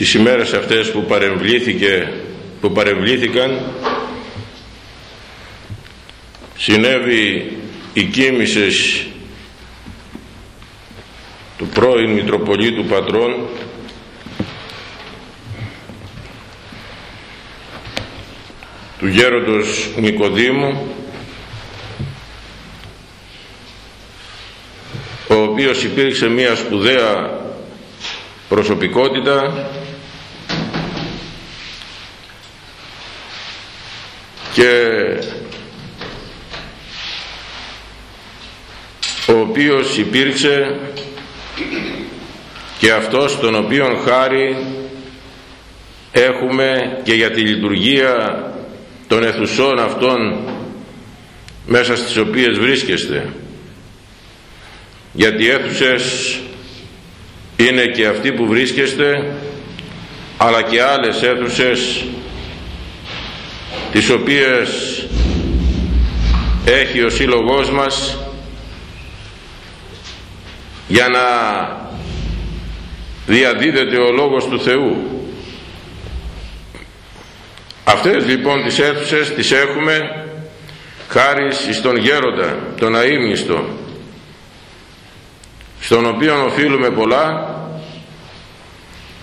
τις ημέρες αυτές που παρεμβλήθηκε που παρεμβλήθηκαν συνέβη η κοίμησης του πρώην Μητροπολίτου Πατρών του γέροντος Νικοδήμου ο οποίος υπήρξε μια σπουδαία προσωπικότητα και ο οποίος υπήρξε και αυτός τον οποίον χάρη έχουμε και για τη λειτουργία των αιθουσών αυτών μέσα στις οποίες βρίσκεστε. Γιατί οι αίθουσες είναι και αυτοί που βρίσκεστε αλλά και άλλες αίθουσες τις οποίες έχει ο σύλλογός μας για να διαδίδεται ο Λόγος του Θεού. Αυτές λοιπόν τις αίθουσες τις έχουμε χάρη στον γέροντα τον αείμνηστο στον οποίο οφείλουμε πολλά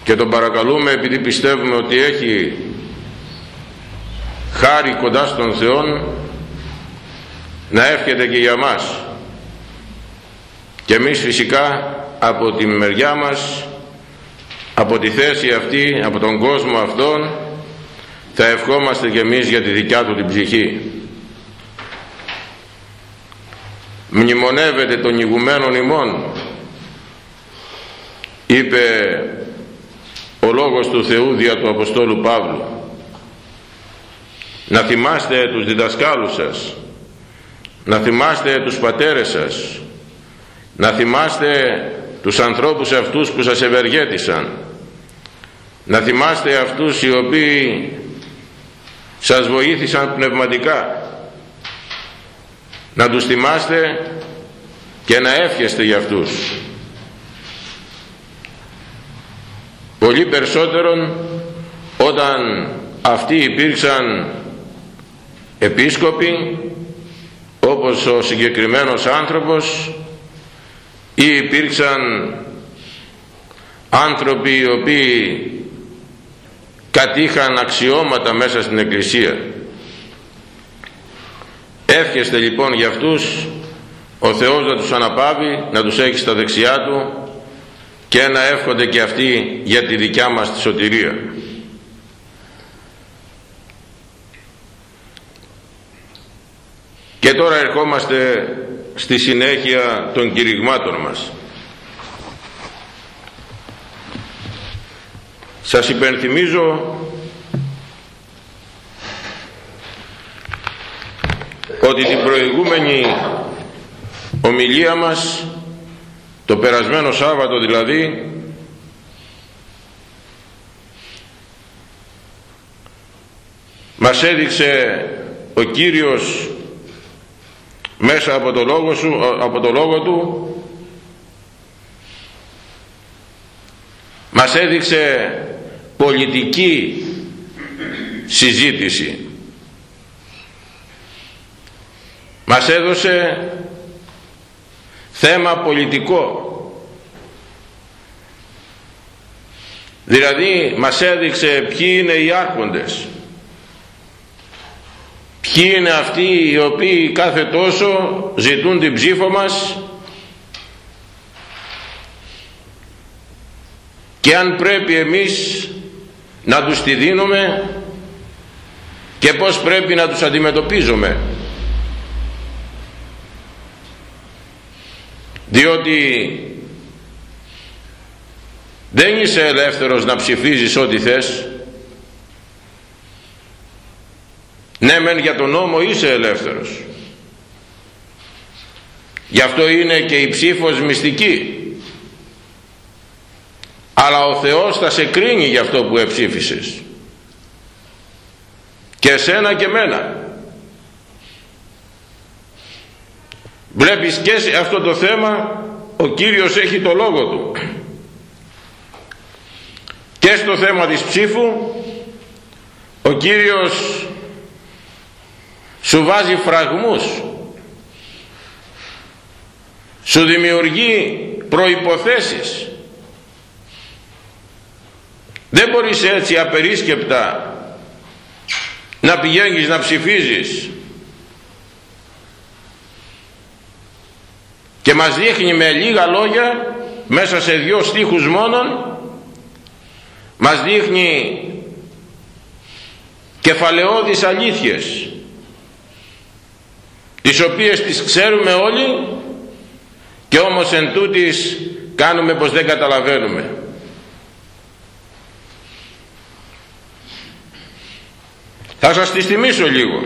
και τον παρακαλούμε επειδή πιστεύουμε ότι έχει χάρη κοντά στον Θεό να εύχεται και για μας. Και εμείς φυσικά από τη μεριά μας από τη θέση αυτή από τον κόσμο αυτόν θα ευχόμαστε και εμείς για τη δικιά του την ψυχή. Μνημονεύεται των ηγουμένων ημών είπε ο Λόγος του Θεού δια του Αποστόλου Παύλου να θυμάστε τους διδασκάλους σας. Να θυμάστε τους πατέρες σας. Να θυμάστε τους ανθρώπους αυτούς που σας ευεργέτησαν. Να θυμάστε αυτούς οι οποίοι σας βοήθησαν πνευματικά. Να τους θυμάστε και να εύχεστε για αυτούς. Πολύ περισσότερον όταν αυτοί υπήρξαν επίσκοποι όπως ο συγκεκριμένος άνθρωπος ή υπήρξαν άνθρωποι οι οποίοι κατήχαν αξιώματα μέσα στην Εκκλησία. Εύχεστε λοιπόν για αυτούς ο Θεός να τους αναπάβει να τους έχει στα δεξιά Του και να εύχονται και αυτοί για τη δικιά μας τη σωτηρία και τώρα ερχόμαστε στη συνέχεια των κηρυγμάτων μας. Σας υπενθυμίζω ότι την προηγούμενη ομιλία μας το περασμένο Σάββατο δηλαδή μας έδειξε ο Κύριος μέσα από το λόγο, σου, από το λόγο του. Μας έδειξε πολιτική συζήτηση. Μας έδωσε θέμα πολιτικό. Δηλαδή μας έδειξε ποιοι είναι οι άρχοντες ποιοι είναι αυτοί οι οποίοι κάθε τόσο ζητούν την ψήφο μας; Και αν πρέπει εμείς να τους τη δίνουμε και πως πρέπει να τους αντιμετωπίζουμε. Διότι δεν είσαι ελεύθερος να ψηφίζεις ό,τι θες ναι μεν για τον νόμο είσαι ελεύθερος. Γι' αυτό είναι και η ψήφος μυστική. Αλλά ο Θεός θα σε κρίνει για αυτό που εψήφισες. Και εσένα και μένα. Βλέπεις και σε αυτό το θέμα ο Κύριος έχει το λόγο του. Και στο θέμα της ψήφου ο Κύριος σου βάζει φραγμούς. Σου δημιουργεί προϋποθέσεις. Δεν μπορείς έτσι απερίσκεπτα να πηγαίνεις να ψηφίζεις. Και μας δείχνει με λίγα λόγια μέσα σε δυο στίχους μόνον μας δείχνει κεφαλαιώδεις αλήθειες τις οποίες τις ξέρουμε όλοι και όμως εν τούτης κάνουμε πως δεν καταλαβαίνουμε. Θα σας τις θυμίσω λίγο.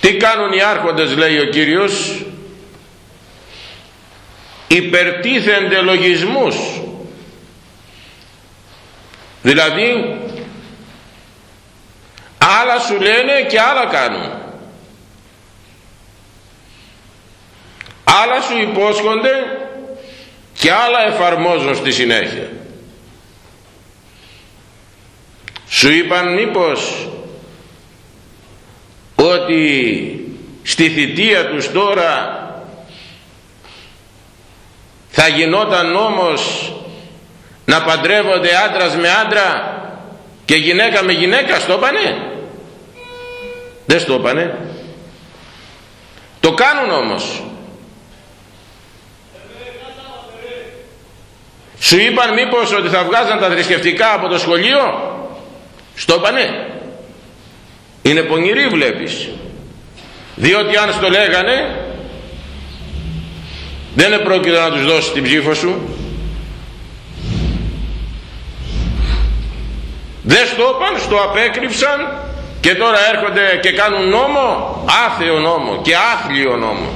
Τι κάνουν οι άρχοντες λέει ο Κύριος; Υπερτίθενται λογισμούς. Δηλαδή άλλα σου λένε και άλλα κάνουν. Άλλα σου υπόσχονται και άλλα εφαρμόζουν στη συνέχεια. Σου είπαν μήπως ότι στη θητεία τους τώρα θα γινόταν νόμος να παντρεύονται άντρας με άντρα και γυναίκα με γυναίκα στο πάνε δεν στο πάνε το κάνουν όμως. Σου είπαν μήπως ότι θα βγάζαν τα θρησκευτικά από το σχολείο; Στο πάνε είναι πονηρή βλέπεις. Διότι αν στο λέγανε δεν επρόκειτο να τους δώσει την ψήφο σου. Δεν στο είπαν, στο απέκρυψαν και τώρα έρχονται και κάνουν νόμο άθεο νόμο και άθλιο νόμο.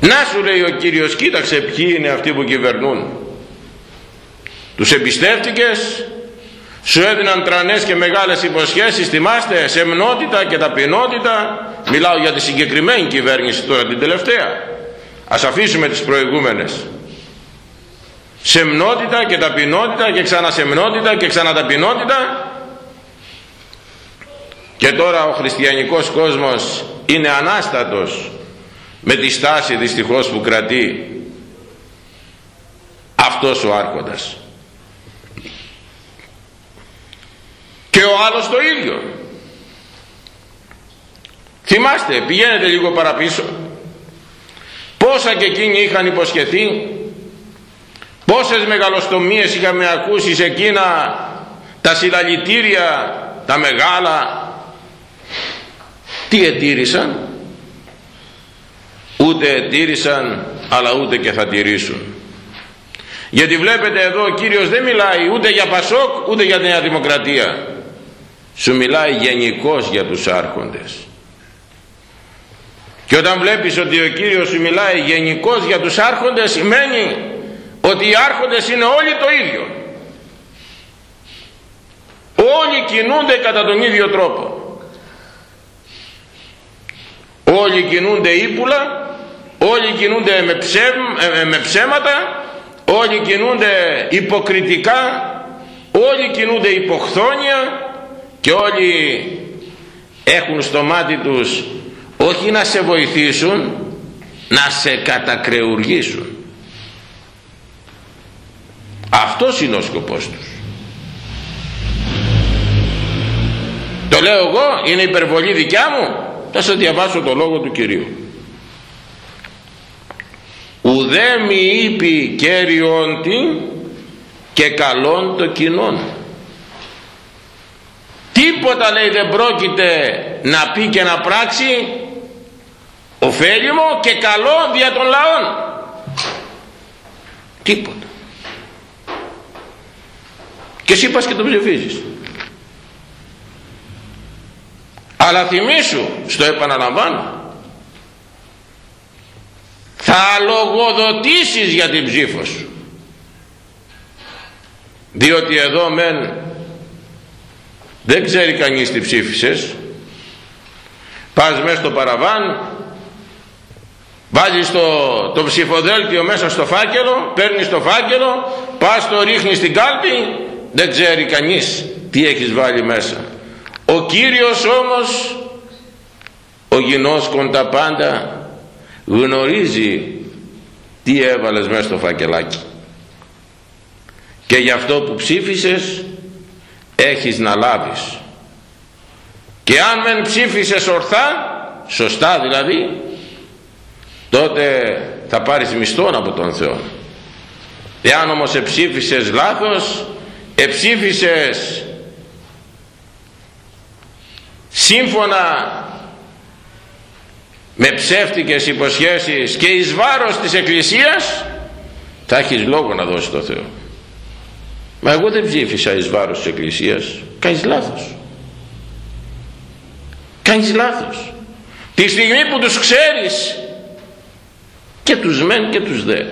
Να σου λέει ο Κύριος κοίταξε ποιοι είναι αυτοί που κυβερνούν. Τους εμπιστεύτηκες σου έδιναν τρανές και μεγάλες υποσχέσεις θυμάστε σεμνότητα και ταπεινότητα. Μιλάω για τη συγκεκριμένη κυβέρνηση τώρα την τελευταία. Ας αφήσουμε τις προηγούμενες σεμνότητα και ταπεινότητα και ξανασεμνότητα και ξαναταπεινότητα. Και τώρα ο χριστιανικός κόσμος είναι ανάστατος με τη στάση δυστυχώς που κρατεί αυτός ο άρχοντας. Και ο άλλος το ίδιο. Θυμάστε πηγαίνετε λίγο παραπίσω. Πόσα και εκείνοι είχαν υποσχεθεί πόσες μεγαλοστομίες είχαμε ακούσει σε εκείνα τα συλλαλητήρια τα μεγάλα. Τι ετήρησαν; Ούτε ετήρησαν αλλά ούτε και θα τηρήσουν. Γιατί βλέπετε εδώ ο Κύριος δεν μιλάει ούτε για Πασόκ ούτε για Νέα Δημοκρατία. Σου μιλάει γενικώς για τους άρχοντες. Και όταν βλέπεις ότι ο Κύριος σου μιλάει γενικώς για τους άρχοντες σημαίνει ότι οι άρχοντες είναι όλοι το ίδιο. Όλοι κινούνται κατά τον ίδιο τρόπο. Όλοι κινούνται ύπουλα όλοι κινούνται με, ε, με ψέματα όλοι κινούνται υποκριτικά όλοι κινούνται υποχθόνια και όλοι έχουν στο μάτι τους όχι να σε βοηθήσουν να σε κατακρεουργήσουν αυτός είναι ο σκοπός τους. Το λέω εγώ είναι υπερβολή δικιά μου. Θα σας διαβάσω το λόγο του Κυρίου. Ουδέ μη είπε κέριον και καλόν το κοινόν τίποτα λέει δεν πρόκειται να πει και να πράξει ωφέλιμο και καλό δια των λαών. Τίποτα και εσύ πας και το ψηφίζεις. Αλλά θυμήσου στο επαναλαμβάνω θα λογοδοτήσεις για την ψήφο σου. Διότι εδώ μεν δεν ξέρει κανείς τι ψήφισες. Πας μέσα στο παραβάν βάζεις το, το ψηφοδέλτιο μέσα στο φάκελο παίρνεις το φάκελο πας το ρίχνεις στην κάλπη δεν ξέρει κανείς τι έχεις βάλει μέσα. Ο Κύριος όμως ο γινώσκον τα πάντα γνωρίζει τι έβαλες μέσα στο φακελάκι. Και γι' αυτό που ψήφισες έχεις να λάβεις. Και αν δεν ψήφισες ορθά σωστά δηλαδή τότε θα πάρεις μισθόν από τον Θεό. Εάν όμως εψήφισες λάθος εψήφισες. Σύμφωνα με ψεύτικες υποσχέσεις και εις βάρος της Εκκλησίας θα έχεις λόγο να δώσεις το Θεό. Μα εγώ δεν ψήφισα εις βάρος της Εκκλησίας. Κάνεις λάθος. Κάνεις λάθος. Τη στιγμή που τους ξέρεις και τους μεν και τους δε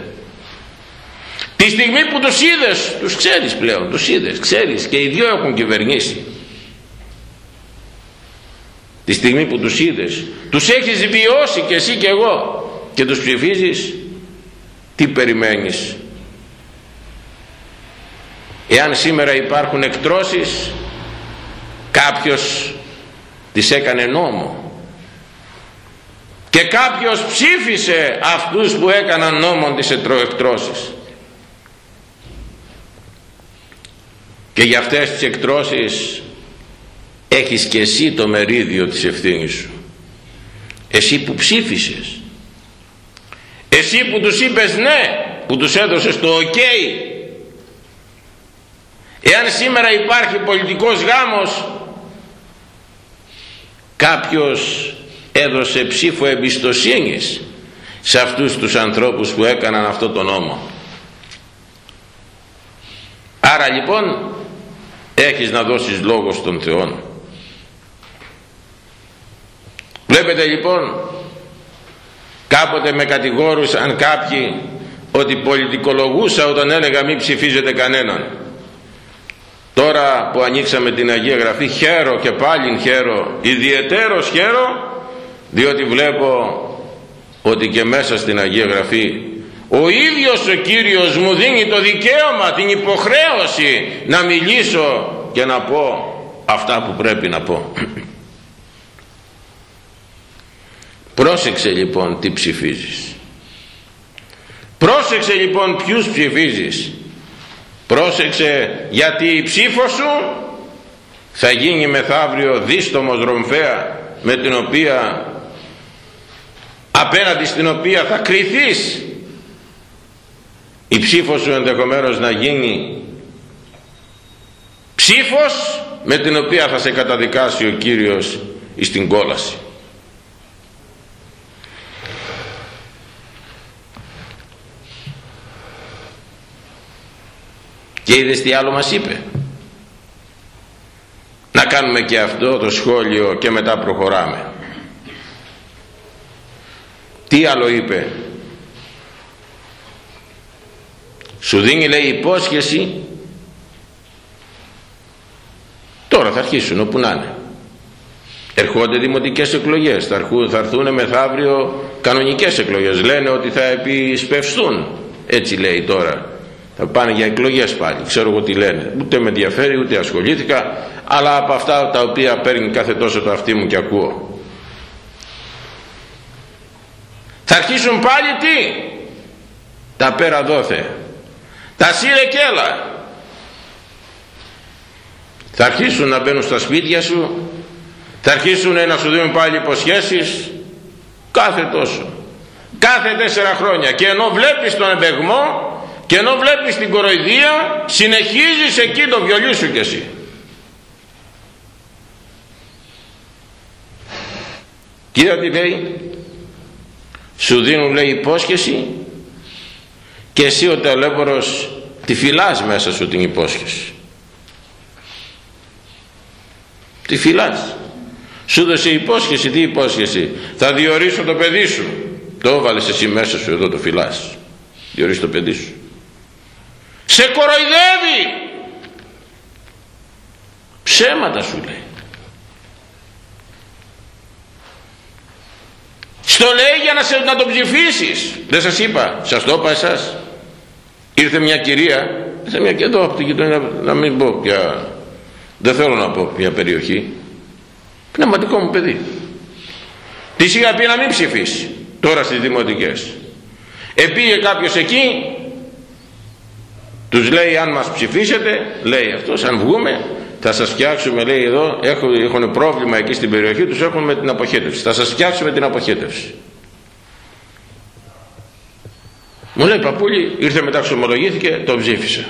τη στιγμή που τους είδες τους ξέρεις πλέον τους είδες ξέρεις και οι δυο έχουν κυβερνήσει. Τη στιγμή που τους είδες τους έχεις βιώσει και εσύ και εγώ και τους ψηφίζεις τι περιμένεις; Εάν σήμερα υπάρχουν εκτρώσεις κάποιος τις έκανε νόμο. Και κάποιος ψήφισε αυτούς που έκαναν νόμον τις εκτρώσεις και για αυτές τις εκτρώσεις έχεις και εσύ το μερίδιο της ευθύνης σου. Εσύ που ψήφισες. Εσύ που τους είπες ναι που τους έδωσες το ok εάν σήμερα υπάρχει πολιτικός γάμος κάποιος έδωσε ψήφο εμπιστοσύνης σε αυτούς τους ανθρώπους που έκαναν αυτό το νόμο. Άρα λοιπόν έχεις να δώσεις λόγο στον Θεό. Βλέπετε λοιπόν κάποτε με κατηγόρουσαν κάποιοι ότι πολιτικολογούσα όταν έλεγα μη ψηφίζετε κανέναν. Τώρα που ανοίξαμε την Αγία Γραφή χαίρο και πάλι χαίρο ιδιαιτέρως χαίρο διότι βλέπω ότι και μέσα στην Αγία Γραφή ο ίδιος ο Κύριος μου δίνει το δικαίωμα, την υποχρέωση να μιλήσω και να πω αυτά που πρέπει να πω. Πρόσεξε λοιπόν τι ψηφίζεις. Πρόσεξε λοιπόν ποιους ψηφίζεις. Πρόσεξε γιατί η ψήφος σου θα γίνει μεθαύριο δίστομος ρομφέα με την οποία απέναντι στην οποία θα κριθείς η ψήφος σου ενδεχομένως να γίνει ψήφος με την οποία θα σε καταδικάσει ο Κύριος στην κόλαση. Και είδες τι άλλο μας είπε; Να κάνουμε και αυτό το σχόλιο και μετά προχωράμε. Τι άλλο είπε; Σου δίνει λέει υπόσχεση. Τώρα θα αρχίσουν όπου να είναι. Ερχόνται δημοτικές εκλογές. Θα, θα έρθουν μεθαύριο κανονικές εκλογές. Λένε ότι θα επισπευστούν. Έτσι λέει τώρα. Θα πάνε για εκλογές πάλι. Ξέρω εγώ τι λένε. Ούτε με ενδιαφέρει ούτε ασχολήθηκα. Αλλά από αυτά τα οποία παίρνει κάθε τόσο το αυτί μου και ακούω. Θα αρχίσουν πάλι τι; Τα πέρα δόθε τα σύρε και έλα θα αρχίσουν να μπαίνουν στα σπίτια σου θα αρχίσουν να σου δίνουν πάλι υποσχέσεις κάθε τόσο κάθε τέσσερα χρόνια. Και ενώ βλέπεις τον εμπεγμό και ενώ βλέπεις την κοροϊδία συνεχίζεις εκεί το βιολί σου κι εσύ. Κοίτα τι λέει. Σου δίνουν λέει υπόσχεση και εσύ ο ταλέπορος τη φυλάς μέσα σου την υπόσχεση τη φυλάς. Σου δώσε υπόσχεση τι υπόσχεση; Θα διορίσω το παιδί σου. Το έβαλες εσύ μέσα σου εδώ το φυλάς. Διορίσει το παιδί σου. Σε κοροϊδεύει! Ψέματα σου λέει. Στο λέει για να, σε, να τον ψηφίσεις. Δεν σας είπα, σας το είπα εσάς. Ήρθε μια κυρία, ήρθε μια και εδώ από την γειτονιά, να μην πω πια, δεν θέλω να πω πια περιοχή. Πνευματικό μου παιδί. Της είχα πει να μην ψηφίσει τώρα στις δημοτικές. Επήγε κάποιος εκεί, τους λέει αν μας ψηφίσετε, λέει αυτός αν βγούμε θα σας φτιάξουμε λέει εδώ έχουν, έχουν πρόβλημα εκεί στην περιοχή τους έχουν με την αποχέτευση θα σας φτιάξουμε την αποχέτευση μου λέει παππούλη ήρθε μετά ξομολογήθηκε το ψήφισε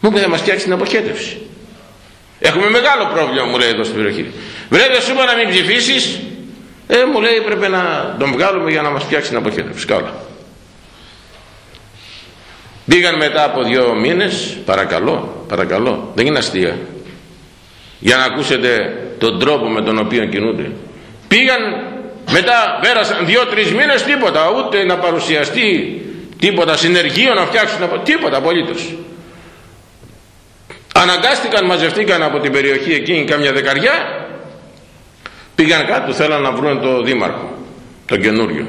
μου είπε θα μας φτιάξει την αποχέτευση έχουμε μεγάλο πρόβλημα μου λέει εδώ στην περιοχή. Βρέτε σου να μην ψηφίσεις ε μου λέει πρέπει να τον βγάλουμε για να μας φτιάξει την αποχέτευση καλά. Πήγαν μετά από δύο μήνες, παρακαλώ, παρακαλώ, δεν είναι αστεία, για να ακούσετε τον τρόπο με τον οποίο κινούνται. Πήγαν, μετά πέρασαν δύο-τρεις μήνες τίποτα, ούτε να παρουσιαστεί τίποτα συνεργείο να φτιάξουν, τίποτα απολύτως. Αναγκάστηκαν, μαζευτήκαν από την περιοχή εκείνη κάμια δεκαριά, πήγαν κάτω, θέλαν να βρουν το δήμαρχο, τον καινούριο.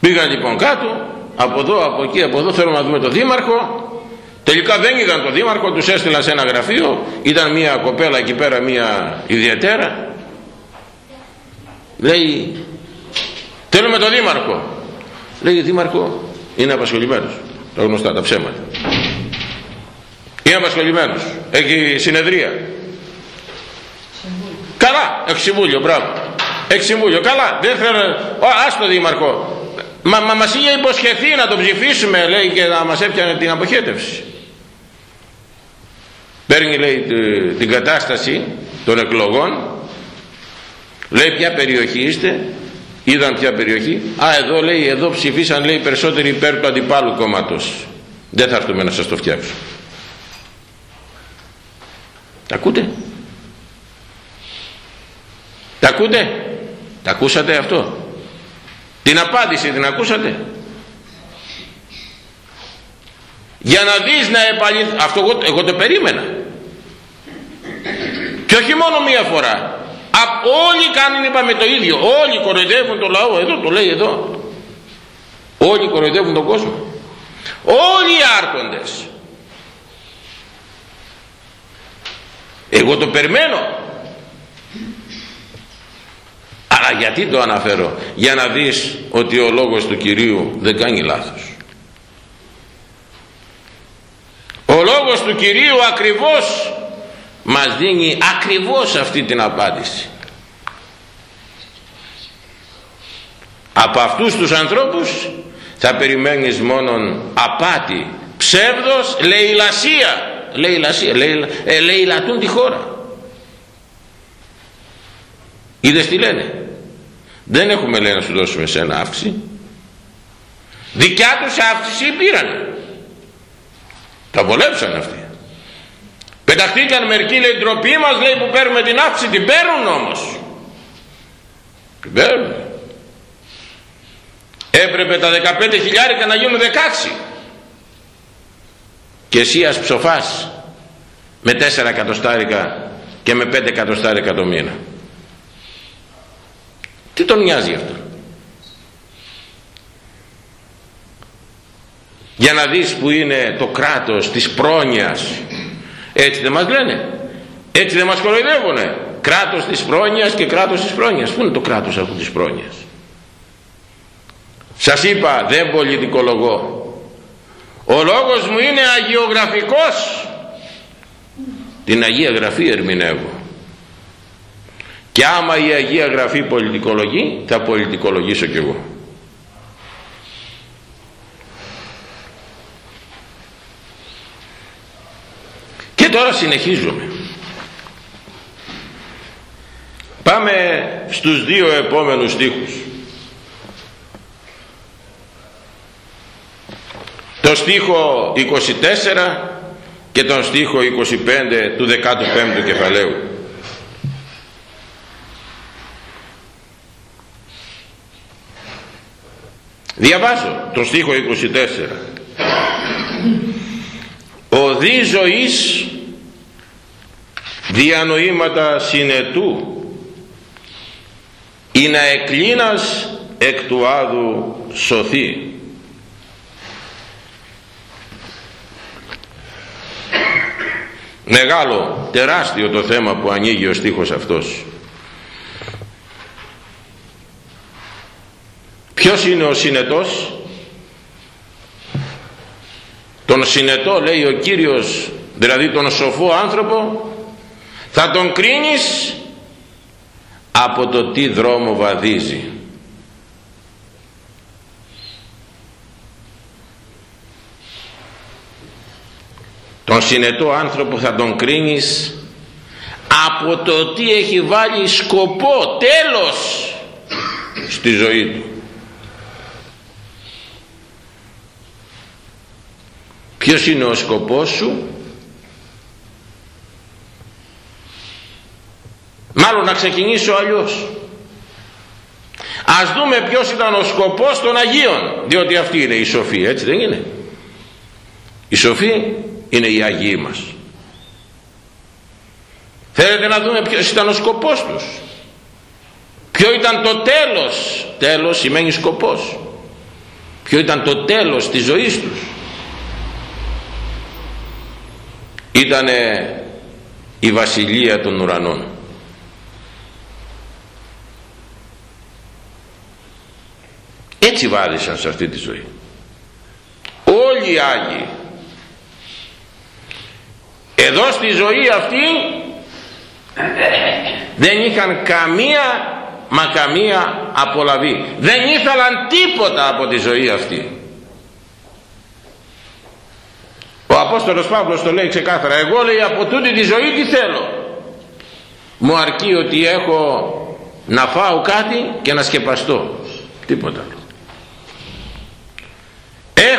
Πήγαν λοιπόν κάτω, από εδώ, από εκεί, από εδώ θέλουμε να δούμε τον δήμαρχο τελικά δεν είδαν τον δήμαρχο τους έστειλαν σε ένα γραφείο ήταν μια κοπέλα εκεί πέρα μια ιδιαίτερα λέει θέλουμε τον δήμαρχο λέει δήμαρχο είναι απασχολημένος τα γνωστά τα ψέματα. Είναι απασχολημένος. Έχει συνεδρία. Καλά έχει συμβούλιο μπράβο. Έχει συμβούλιο καλά. Δεν θέλω ας το δήμαρχο Μα, μα μας είχε υποσχεθεί να το ψηφίσουμε λέει και να μας έπιανε την αποχέτευση. Παίρνει λέει την κατάσταση των εκλογών. Λέει ποια περιοχή είστε είδαν ποια περιοχή α εδώ λέει εδώ ψηφίσαν λέει περισσότεροι υπέρ του αντιπάλου κόμματος δεν θα έρθουμε να σας το φτιάξω τα ακούτε; Τα ακούτε; Τα ακούσατε αυτό; Την απάντηση την ακούσατε; Για να δεις να επαληθ... Αυτό εγώ, εγώ το περίμενα. Και όχι μόνο μία φορά. Α, όλοι κάνουν είπαμε το ίδιο. Όλοι κοροϊδεύουν το λαό. Εδώ το λέει εδώ. Όλοι κοροϊδεύουν τον κόσμο. Όλοι οι άρχοντες. Εγώ το περιμένω. Αλλά γιατί το αναφέρω; Για να δεις ότι ο λόγος του Κυρίου δεν κάνει λάθος ο λόγος του Κυρίου ακριβώς μας δίνει ακριβώς αυτή την απάντηση. Από αυτούς τους ανθρώπους θα περιμένεις μόνον απάτη. Ψεύδος λαιλασία. Λαιλασία λέει, ε, λαιλατούν τη χώρα. Είδες τι λένε; Δεν έχουμε λέει να σου δώσουμε σε ένα αύξηση. Δικιά τους αύξηση πήραν τα βολέψαν αυτοί πεταχτήκαν μερικοί λέει ντροπή μας λέει που παίρνουμε την αύξηση την παίρνουν όμως την παίρνουν έπρεπε τα 15 χιλιάρικα να γίνουν 16 και εσύ ας ψοφάς με 4 εκατοστάρικα και με 5 εκατοστάρικα το μήνα τι τον νοιάζει αυτό; Για να δεις που είναι το κράτος της πρόνοιας. Έτσι δεν μας λένε. Έτσι δεν μας κοροϊδεύουνε. Κράτος της πρόνοιας και κράτος της πρόνοιας. Πού είναι το κράτος αυτού της πρόνοιας; Σας είπα δεν πολιτικολογώ. Ο λόγος μου είναι αγιογραφικός. Την Αγία Γραφή ερμηνεύω και άμα η Αγία Γραφή πολιτικολογεί θα πολιτικολογήσω κι εγώ συνεχίζουμε. Πάμε στους δύο επόμενους στίχους. Το στίχο 24 και τον στίχο 25 του 15ου κεφαλαίου. Διαβάζω το στίχο 24. Ο δι ζωής διανοήματα συνετού. Ή να εκλίνας εκ του άδου σωθεί. Μεγάλο τεράστιο το θέμα που ανοίγει ο στίχος αυτός. Ποιος είναι ο συνετός; Τον συνετό λέει ο Κύριος δηλαδή τον σοφό άνθρωπο θα τον κρίνεις από το τι δρόμο βαδίζει. Τον συνετό άνθρωπο θα τον κρίνεις από το τι έχει βάλει σκοπό τέλος στη ζωή του. Ποιος είναι ο σκοπός σου; Μάλλον να ξεκινήσω αλλιώς. Ας δούμε ποιος ήταν ο σκοπός των Αγίων διότι αυτή είναι η σοφή έτσι δεν είναι; Η σοφή είναι οι Αγίοι μας. Θέλετε να δούμε ποιος ήταν ο σκοπός τους; Ποιο ήταν το τέλος; Τέλος σημαίνει σκοπός. Ποιο ήταν το τέλος της ζωής τους; Ήτανε η βασιλεία των ουρανών έτσι βάδισα σε αυτή τη ζωή. Όλοι οι Άγιοι. Εδώ στη ζωή αυτή δεν είχαν καμία μα καμία απολαβή. Δεν ήθελαν τίποτα από τη ζωή αυτή. Ο Απόστολος Παύλος το λέει ξεκάθαρα εγώ λέει από τούτη τη ζωή τι θέλω. Μου αρκεί ότι έχω να φάω κάτι και να σκεπαστώ τίποτα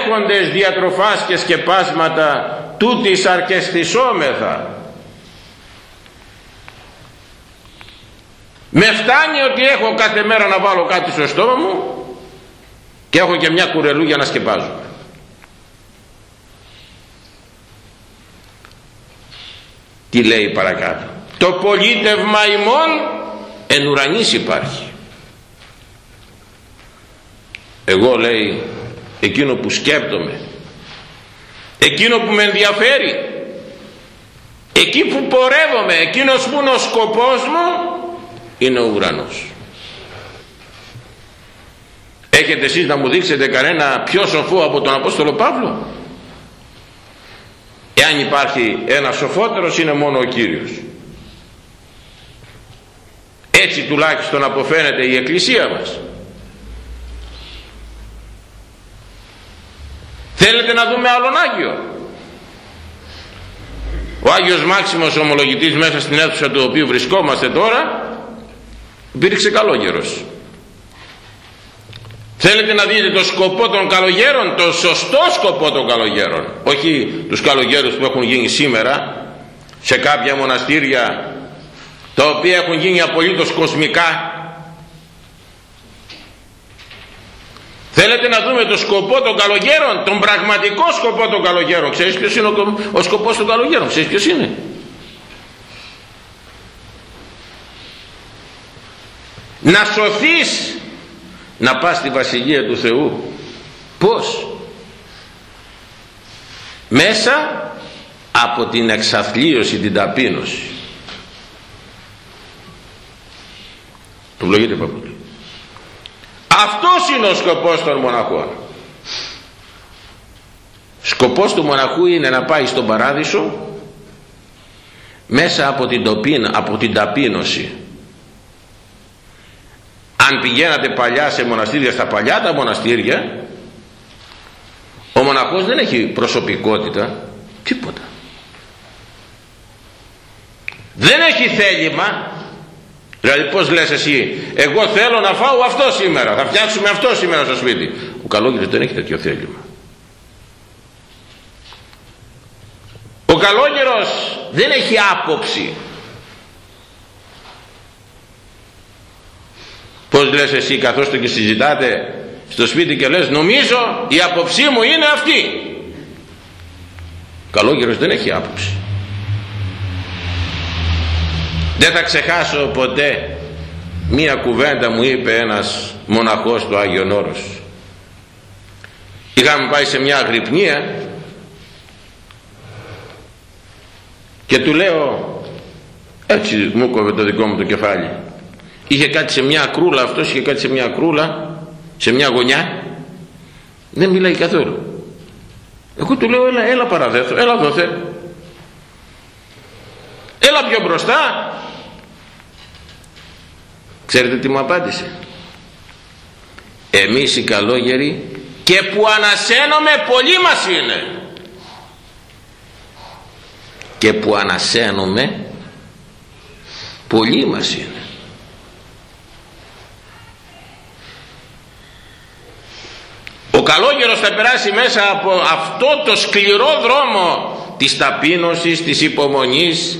έχοντες διατροφάς και σκεπάσματα τούτης αρκεστησόμεθα με φτάνει ότι έχω κάθε μέρα να βάλω κάτι στο στόμα μου και έχω και μια κουρελού για να σκεπάζω. Τι λέει παρακάτω. Το πολίτευμα ημών εν ουρανής υπάρχει. Εγώ λέει εκείνο που σκέπτομαι. Εκείνο που με ενδιαφέρει. Εκεί που πορεύομαι εκείνος που είναι ο σκοπός μου είναι ο ουρανός. Έχετε εσείς να μου δείξετε κανένα πιο σοφό από τον Απόστολο Παύλο; Εάν υπάρχει ένα σοφότερος είναι μόνο ο Κύριος. Έτσι τουλάχιστον αποφαίνεται η Εκκλησία μας Θέλετε να δούμε άλλον Άγιο; Ο Άγιος Μάξιμος ομολογητής μέσα στην αίθουσα του οποίου βρισκόμαστε τώρα υπήρξε καλόγερος. Θέλετε να δείτε το σκοπό των καλογέρων, το σωστό σκοπό των καλογέρων. Όχι τους καλογέρους που έχουν γίνει σήμερα σε κάποια μοναστήρια τα οποία έχουν γίνει απολύτως κοσμικά Θέλετε να δούμε το σκοπό των καλογέρων, τον πραγματικό σκοπό των καλογέρων. Ξέρεις ποιος είναι ο, ο σκοπός των καλογέρων, ξέρεις ποιος είναι; Να σωθείς να πας στη Βασιλεία του Θεού. Πώς; Μέσα από την εξαθλίωση, την ταπείνωση. Του βλογείτε παππούλη. Αυτός είναι ο σκοπός των μοναχών. Σκοπός του μοναχού είναι να πάει στον παράδεισο μέσα από την, τοπίνα, από την ταπείνωση. Αν πηγαίνατε παλιά σε μοναστήρια, στα παλιά τα μοναστήρια, ο μοναχός δεν έχει προσωπικότητα, τίποτα. Δεν έχει θέλημα, Δηλαδή πώς λες εσύ, εγώ θέλω να φάω αυτό σήμερα, θα φτιάξουμε αυτό σήμερα στο σπίτι. Ο καλόγερος δεν έχει τέτοιο θέλημα. Ο καλόγερος δεν έχει άποψη. Πώς λες εσύ καθώς το και συζητάτε στο σπίτι και λες νομίζω η άποψή μου είναι αυτή. Ο καλόγερος δεν έχει άποψη. Δεν θα ξεχάσω ποτέ. Μία κουβέντα μου είπε ένας μοναχός του Άγιον Όρος. Είχαμε πάει σε μια αγρυπνία και του λέω έτσι μου κόβε το δικό μου το κεφάλι είχε κάτι σε μια κρούλα αυτός είχε κάτι σε μια κρούλα σε μια γωνιά. Δεν μιλάει καθόλου. Εγώ του λέω έλα, έλα παραδέθω έλα δώθε έλα πιο μπροστά. Ξέρετε τι μου απάντησε; Εμείς οι καλόγεροι και που ανασένουμε πολλοί μας είναι. Και που ανασένουμε πολλοί μας είναι. Ο καλόγερος θα περάσει μέσα από αυτό το σκληρό δρόμο της ταπείνωσης, της υπομονής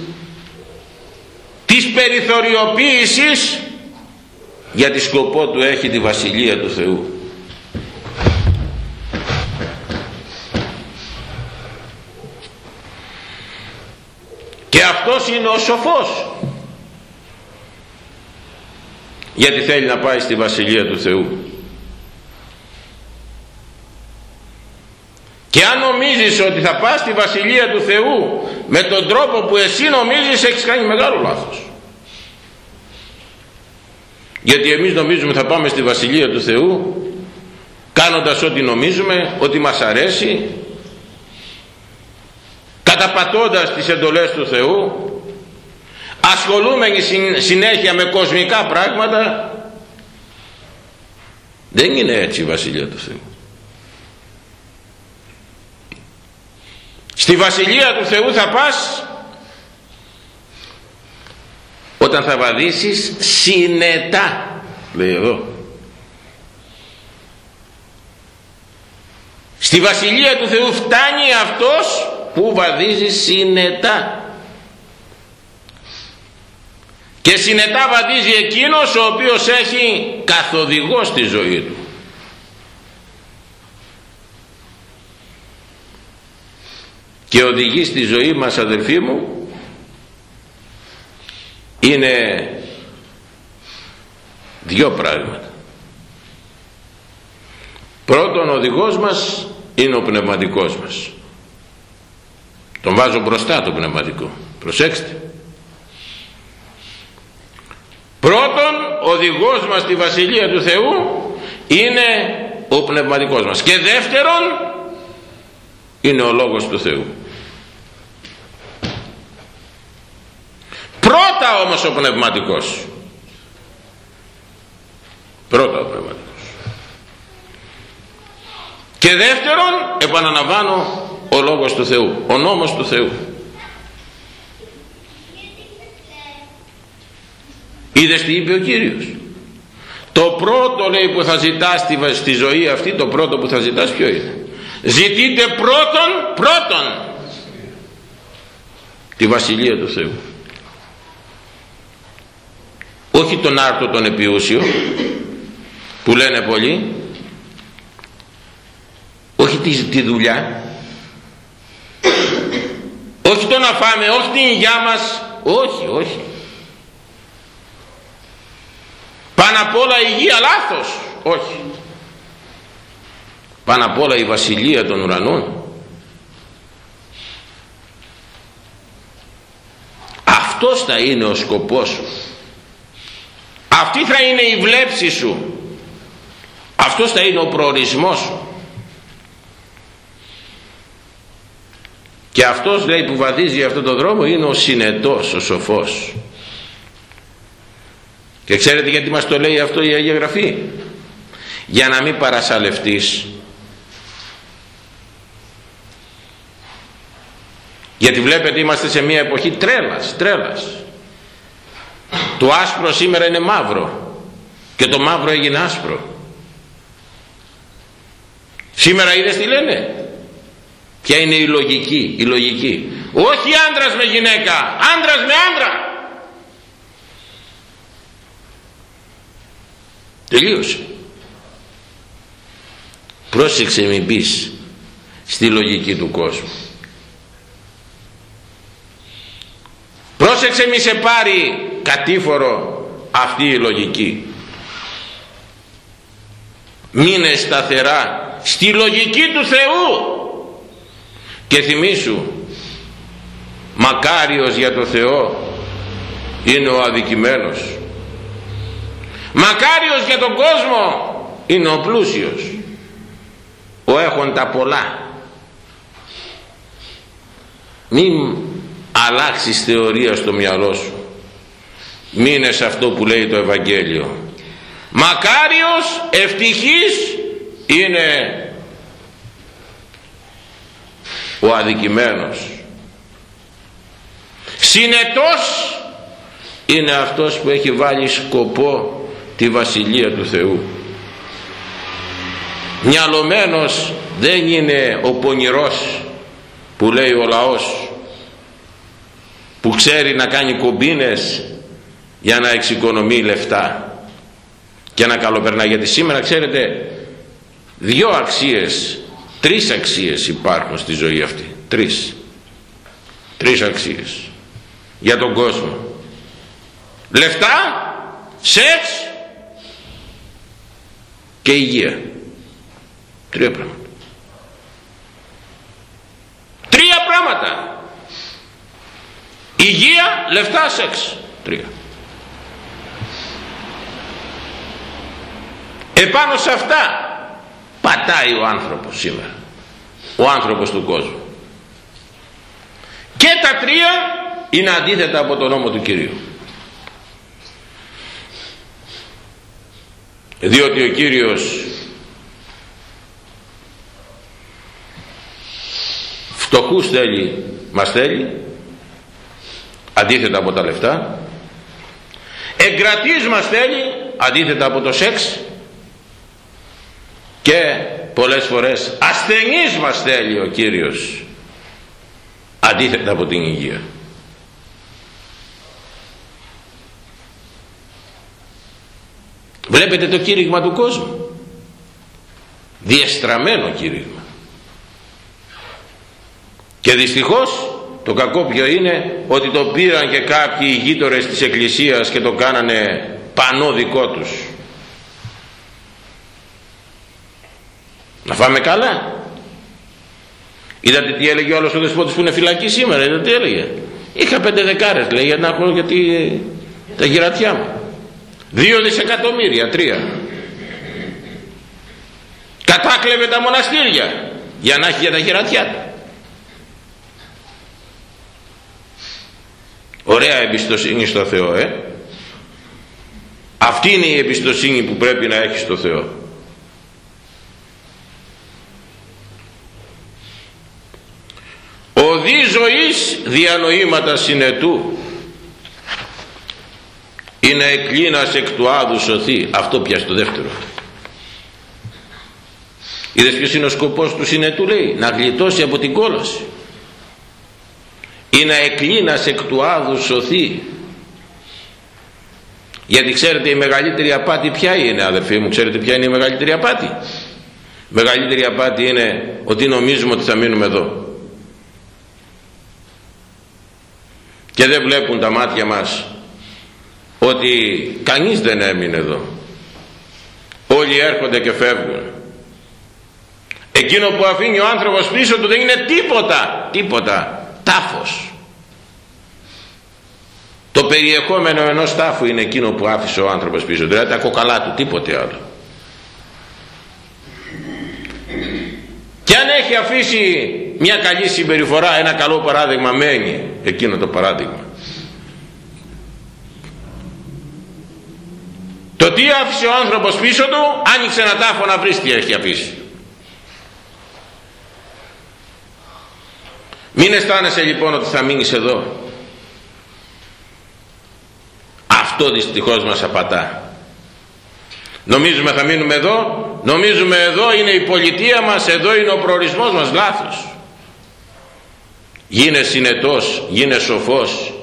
της περιθωριοποίησης γιατί σκοπό του έχει τη Βασιλεία του Θεού. Και αυτός είναι ο σοφός. Γιατί θέλει να πάει στη Βασιλεία του Θεού. Και αν νομίζεις ότι θα πας στη Βασιλεία του Θεού με τον τρόπο που εσύ νομίζεις έχεις κάνει μεγάλο λάθος γιατί εμείς νομίζουμε θα πάμε στη Βασιλεία του Θεού κάνοντας ό,τι νομίζουμε ότι μας αρέσει καταπατώντας τις εντολές του Θεού ασχολούμενοι συνέχεια με κοσμικά πράγματα. Δεν είναι έτσι η Βασιλεία του Θεού. Στη Βασιλεία του Θεού θα πας όταν θα βαδίσεις συνετά λέει εδώ. Στη Βασιλεία του Θεού φτάνει αυτός που βαδίζει συνετά. Και συνετά βαδίζει εκείνος ο οποίος έχει καθοδηγός στη ζωή του. Και οδηγεί στη ζωή μας αδελφοί μου είναι δυο πράγματα. Πρώτον ο οδηγός μας είναι ο πνευματικός μας. Τον βάζω μπροστά το πνευματικό. Προσέξτε. Πρώτον ο οδηγός μας στη Βασιλεία του Θεού είναι ο πνευματικός μας. Και δεύτερον είναι ο Λόγος του Θεού πρώτα όμως ο πνευματικός. Πρώτα ο πνευματικός. Και δεύτερον επαναλαμβάνω ο Λόγος του Θεού ο νόμος του Θεού. Είδες τι είπε ο Κύριος; Το πρώτο λέει που θα ζητάς στη, στη ζωή αυτή το πρώτο που θα ζητάς ποιο είναι; Ζητείτε πρώτον πρώτον τη Βασιλεία του Θεού όχι τον άρτο τον επιούσιο που λένε πολλοί όχι τη, τη δουλειά όχι το να φάμε όχι την υγειά μας όχι όχι. Πάνω απ' όλα η υγεία λάθος όχι. Πάνω απ' όλα η βασιλεία των ουρανών. Αυτός θα είναι ο σκοπός σου αυτή θα είναι η βλέψη σου. Αυτός θα είναι ο προορισμός σου. Και αυτός λέει που βαδίζει αυτό το δρόμο είναι ο συνετός, ο σοφός. Και ξέρετε γιατί μας το λέει αυτό η Αγία Γραφή; Για να μην παρασαλευτείς. Γιατί βλέπετε είμαστε σε μια εποχή τρέλας τρέλας το άσπρο σήμερα είναι μαύρο και το μαύρο έγινε άσπρο σήμερα είδες τι λένε; Ποια είναι η λογική, η λογική. Όχι άντρας με γυναίκα, άντρας με άντρα. Τελείωσε. Πρόσεξε μην πεις στη λογική του κόσμου. Πρόσεξε μη σε πάρει κατήφορο αυτή η λογική. Μείνε σταθερά στη λογική του Θεού. Και θυμήσου μακάριος για το Θεό είναι ο αδικημένος. Μακάριος για τον κόσμο είναι ο πλούσιος. Ο έχων τα πολλά. Μην αλλάξεις θεωρία στο μυαλό σου μείνες σε αυτό που λέει το Ευαγγέλιο. Μακάριος ευτυχής είναι ο αδικημένος. Συνετός είναι αυτός που έχει βάλει σκοπό τη Βασιλεία του Θεού. Μυαλωμένος δεν είναι ο πονηρός που λέει ο λαός που ξέρει να κάνει κομπίνες για να εξοικονομεί λεφτά. Και να καλοπερνά γιατί σήμερα ξέρετε δυο αξίες τρεις αξίες υπάρχουν στη ζωή αυτή. Τρεις. Τρεις αξίες. Για τον κόσμο. Λεφτά σεξ και υγεία. Τρία πράγματα. Τρία πράγματα. Υγεία λεφτά σεξ. Τρία επάνω σε αυτά πατάει ο άνθρωπος σήμερα. Ο άνθρωπος του κόσμου. Και τα τρία είναι αντίθετα από τον νόμο του Κυρίου. Διότι ο Κύριος φτωχούς θέλει μας θέλει αντίθετα από τα λεφτά. Εγκρατής μας θέλει αντίθετα από το σεξ και πολλές φορές ασθενής μας θέλει ο Κύριος αντίθετα από την υγεία. Βλέπετε το κήρυγμα του κόσμου. Διεστραμμένο κήρυγμα. Και δυστυχώς το κακό ποιο είναι ότι το πήραν και κάποιοι γείτορες της εκκλησίας και το κάνανε πανό δικό τους να φάμε καλά. Είδατε τι έλεγε όλος ο δεσπότης που είναι φυλακή σήμερα είδατε τι έλεγε. Είχα πέντε δεκάρες λέει για να έχω γιατί τα γυρατιά μου. Δύο δισεκατομμύρια τρία. Κατάκλεβε τα μοναστήρια για να έχει για τα γυρατιά του. Ωραία εμπιστοσύνη στο Θεό ε. Αυτή είναι η εμπιστοσύνη που πρέπει να έχεις στο Θεό οδή ζωής διανοήματα συνετού. Είναι εκκλίνας εκ του άδου σωθεί. Αυτό πια στο δεύτερο. Είδες ποιος είναι ο σκοπός του συνετού λέει να γλιτώσει από την κόλαση. Ή να εκκλίνας εκ του άδου σωθεί. Γιατί ξέρετε η μεγαλύτερη απάτη ποια είναι αδερφοί μου ξέρετε ποια είναι η μεγαλύτερη απάτη; Η μεγαλύτερη απάτη είναι ότι νομίζουμε ότι θα μείνουμε εδώ και δεν βλέπουν τα μάτια μας ότι κανείς δεν έμεινε εδώ. Όλοι έρχονται και φεύγουν. Εκείνο που αφήνει ο άνθρωπος πίσω του δεν είναι τίποτα τίποτα. Τάφος. Το περιεχόμενο ενός τάφου είναι εκείνο που άφησε ο άνθρωπος πίσω δηλαδή τα κοκαλά του τίποτε άλλο και αν έχει αφήσει μια καλή συμπεριφορά ένα καλό παράδειγμα μένει εκείνο το παράδειγμα. Το τι άφησε ο άνθρωπος πίσω του άνοιξε ένα τάφο να βρεις τι έχει αφήσει. Μην αισθάνεσαι λοιπόν ότι θα μείνεις εδώ. Αυτό δυστυχώς μας απατά. Νομίζουμε θα μείνουμε εδώ νομίζουμε εδώ είναι η πολιτεία μας εδώ είναι ο προορισμός μας λάθος. Γίνε συνετός γίνε σοφός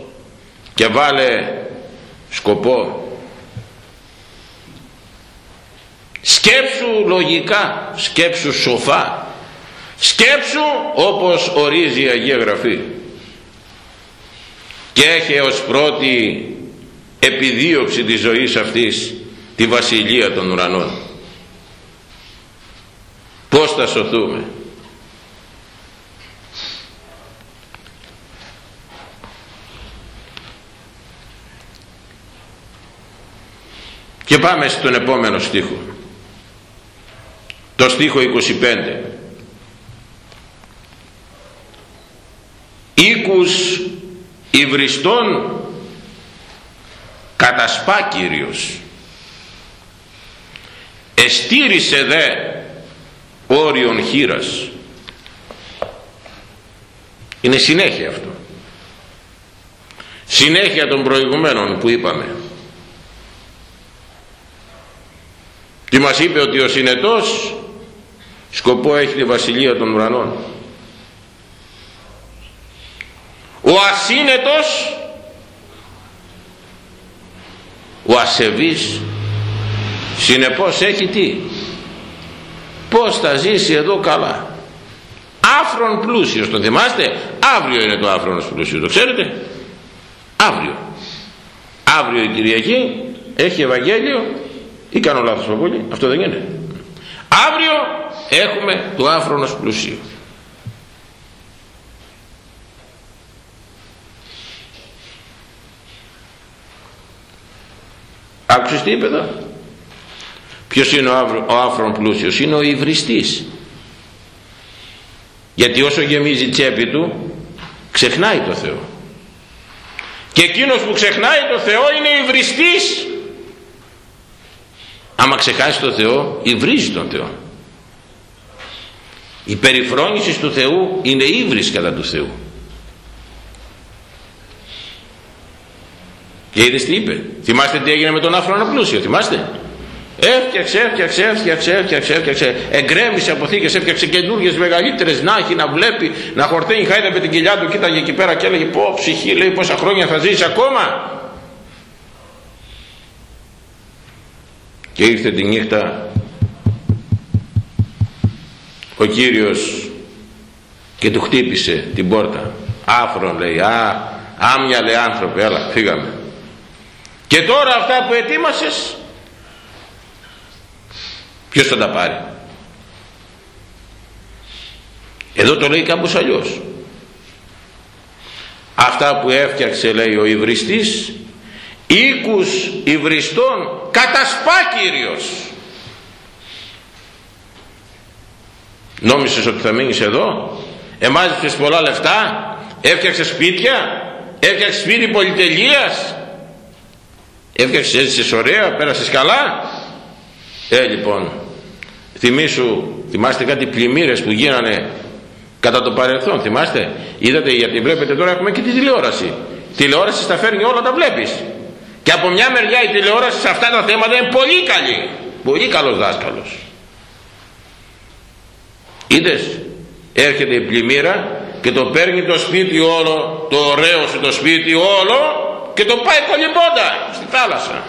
και βάλε σκοπό. Σκέψου λογικά σκέψου σοφά. Σκέψου όπως ορίζει η Αγία Γραφή. Και έχει ως πρώτη επιδίωξη της ζωής αυτής τη βασιλεία των ουρανών πως θα σωθούμε; Και πάμε στον επόμενο στίχο. Το στίχο 25 οίκους υβριστών κατασπά Κύριος. Εστήρισε δε όριον χείρας είναι συνέχεια αυτό. Συνέχεια των προηγουμένων που είπαμε. Τι μας είπε ότι ο συνετός σκοπό έχει τη βασιλεία των ουρανών. Ο ασύνετος ο ασεβής συνεπώς έχει τι; Πως θα ζήσει εδώ καλά. Άφρον πλούσιος το θυμάστε; Αύριο είναι το άφρονος πλούσιος το ξέρετε; Αύριο. Αύριο η Κυριακή έχει Ευαγγέλιο. Ή κάνω λάθος πολύ αυτό δεν είναι. Αύριο έχουμε το άφρονος πλούσιο. Άκουσες τι είπε εδώ; Ποιος είναι ο, ο άφρον πλούσιος; Είναι ο υβριστής. Γιατί όσο γεμίζει η τσέπη του ξεχνάει το Θεό. Και εκείνος που ξεχνάει το Θεό είναι υβριστής. Άμα ξεχάσει το Θεό υβρίζει τον Θεό. Η περιφρόνηση του Θεού είναι ύβρις κατά του Θεού. Και είδες τι είπε; Θυμάστε τι έγινε με τον άφρονο πλούσιο θυμάστε; Έφτιαξε, έφτιαξε, έφτιαξε, έφτιαξε, έφτιαξε. Εγκρέμισε αποθήκε, έφτιαξε καινούργιες μεγαλύτερες να έχει, να βλέπει, να χορταίνει χάιδε με την κοιλιά του. Κοίταγε εκεί πέρα και έλεγε: Πω, ψυχή, λέει πόσα χρόνια θα ζήσει ακόμα. Και ήρθε τη νύχτα ο Κύριος και του χτύπησε την πόρτα. Άφρον λέει, α, άμια λέει άνθρωπε, έλα, φύγαμε. Και τώρα αυτά που ετοίμασες ποιος θα τα πάρει; Εδώ το λέει κάπως αλλιώς. Αυτά που έφτιαξε λέει ο υβριστής οίκους υβριστών κατασπά Κύριος νόμισες ότι θα μείνεις εδώ εμάζεψες πολλά λεφτά έφτιαξες σπίτια έφτιαξες σπίτι πολυτελείας. Έφτιαξες έζησες ωραία πέρασες καλά. Ε λοιπόν θυμήσου θυμάστε κάτι πλημμύρες που γίνανε κατά το παρελθόν θυμάστε; Είδατε γιατί βλέπετε τώρα έχουμε και τη τηλεόραση. Τηλεόραση στα φέρνει όλα τα βλέπεις. Και από μια μεριά η τηλεόραση σε αυτά τα θέματα είναι πολύ καλή. Πολύ καλός δάσκαλος. Είδες έρχεται η πλημμύρα και το παίρνει το σπίτι όλο το ωραίο σου το σπίτι όλο και το πάει κολυμπώντας στη θάλασσα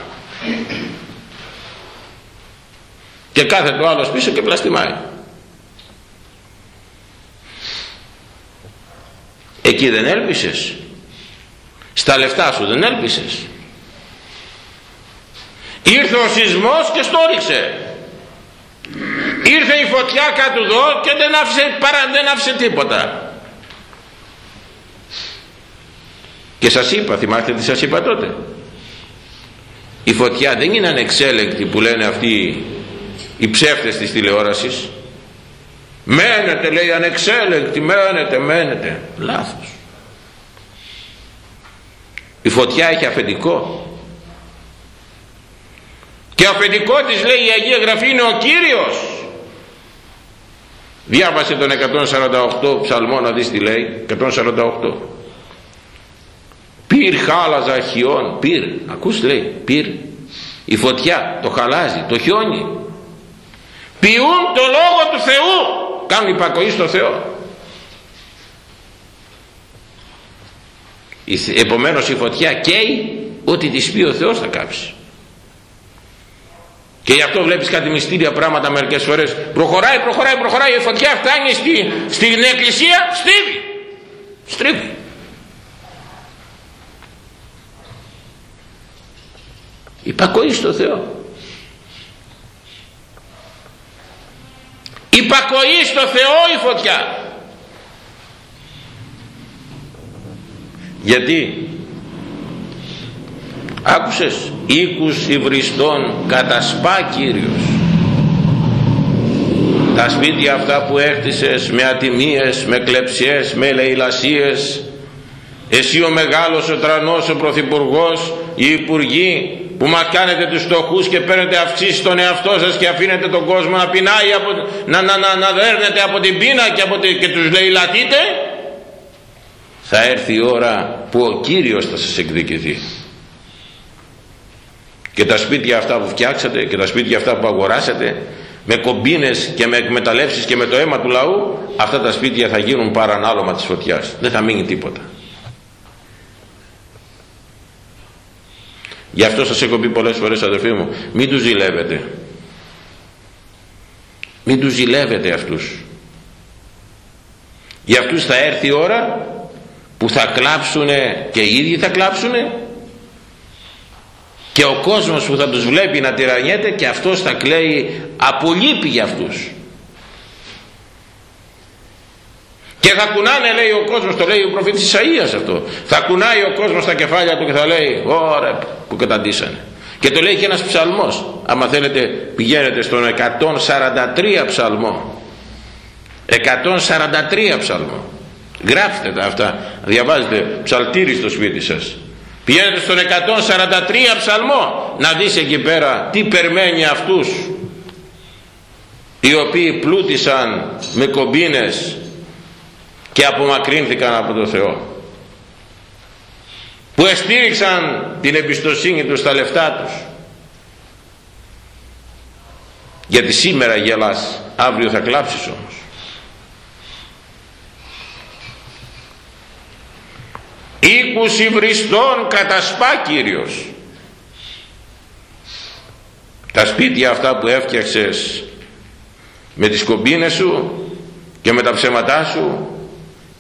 και κάθε το άλλος πίσω και πλαστιμάει. Εκεί δεν έλπισες. Στα λεφτά σου δεν έλπισες. Ήρθε ο σεισμός και στόριξε ήρθε η φωτιά κάτω εδώ και δεν άφησε, παρά, δεν άφησε τίποτα. Και σας είπα θυμάστε τι σας είπα τότε. Η φωτιά δεν είναι ανεξέλεγκτη που λένε αυτοί οι ψεύτες της τηλεόρασης. Μένετε λέει ανεξέλεγκτη. Μένετε μένετε. Λάθος. Η φωτιά έχει αφεντικό. Και αφεντικό της λέει η Αγία Γραφή είναι ο Κύριος. Διάβασε τον 148 ψαλμό να δεις τι λέει. 148 πυρ χάλαζα χιόν. Πυρ. Ακούς λέει πυρ. Η φωτιά το χαλάζει το χιόνι ποιούν το λόγο του Θεού. Κάνουν υπακοή στο Θεό. Επομένως η φωτιά καίει ότι της πει ο Θεός θα κάψει. Και γι' αυτό βλέπεις κάτι μυστήρια πράγματα μερικές φορές. Προχωράει, προχωράει, προχωράει η φωτιά φτάνει στη, στην εκκλησία στρίβει. Στρίβει. Υπακοή στο Θεό υπακοή στο Θεό η φωτιά. Γιατί; Άκουσες οίκους υβριστών κατασπά Κύριος. Τα σπίτια αυτά που έρθισες με ατιμίες, με κλεψιές, με λαιλασίες εσύ ο μεγάλος, ο τρανός, ο πρωθυπουργός, οι υπουργοί που μας κάνετε τους στοχούς και παίρνετε αυξήσεις στον εαυτό σας και αφήνετε τον κόσμο να πεινάει, από, να, να, να, να δέρνετε από την πείνα και, από τη, και τους λαιλατείτε. Θα έρθει η ώρα που ο Κύριος θα σας εκδικηθεί. Και τα σπίτια αυτά που φτιάξατε και τα σπίτια αυτά που αγοράσατε με κομπίνες και με εκμεταλλεύσεις και με το αίμα του λαού αυτά τα σπίτια θα γίνουν παρανάλωμα της φωτιάς. Δεν θα μείνει τίποτα γι' αυτό σας έχω πει πολλές φορές αδερφοί μου μην τους ζηλεύετε. Μην τους ζηλεύετε αυτούς. Για αυτούς θα έρθει η ώρα που θα κλάψουνε και οι ίδιοι θα κλάψουνε και ο κόσμος που θα τους βλέπει να τυραννιέται και αυτός θα κλαίει από λύπη για αυτούς και θα κουνάνε λέει ο κόσμος το λέει ο προφήτης Ισαΐας αυτό. Θα κουνάει ο κόσμος τα κεφάλια του και θα λέει ωραία που καταντήσανε και το λέει και ένας ψαλμός. Άμα θέλετε πηγαίνετε στον 143 ψαλμό. 143 ψαλμό. Γράψτε τα αυτά. Διαβάζετε ψαλτήρι στο σπίτι σας. Πηγαίνετε στον 143 ψαλμό να δεις εκεί πέρα τι περμένει αυτούς οι οποίοι πλούτησαν με κομπίνες και απομακρύνθηκαν από το Θεό. Που εστήριξαν την εμπιστοσύνη τους στα λεφτά τους. Γιατί σήμερα γελάς αύριο θα κλάψεις όμως. Οίκους υβριστών κατασπά Κύριος. Τα σπίτια αυτά που έφτιαξες με τις κομπίνες σου και με τα ψέματά σου